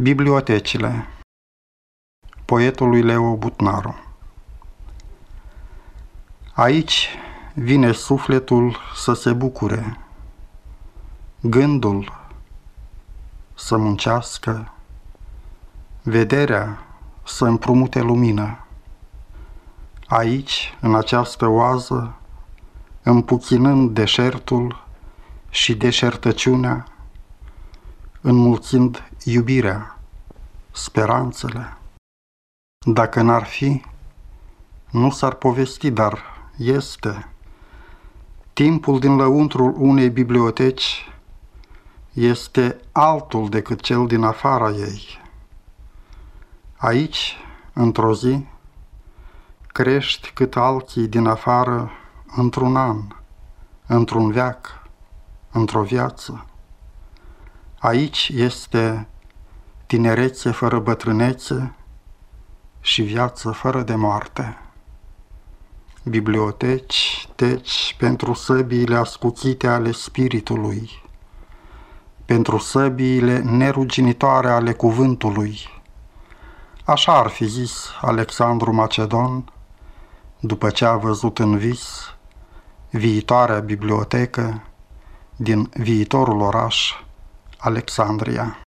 Bibliotecile. Poetului Leo Butnaru. Aici vine sufletul să se bucure, gândul să muncească, vederea să împrumute lumină. Aici, în această oază, împuchinând deșertul și deșertăciunea, înmulțind iubirea, speranțele. Dacă n-ar fi, nu s-ar povesti, dar este. Timpul din lăuntrul unei biblioteci este altul decât cel din afara ei. Aici, într-o zi, crești cât alții din afară într-un an, într-un veac, într-o viață. Aici este tinerețe fără bătrânețe și viață fără de moarte. Biblioteci, teci pentru săbiile ascuțite ale spiritului, pentru săbiile neruginitoare ale cuvântului. Așa ar fi zis Alexandru Macedon, după ce a văzut în vis viitoarea bibliotecă din viitorul oraș Alexandria.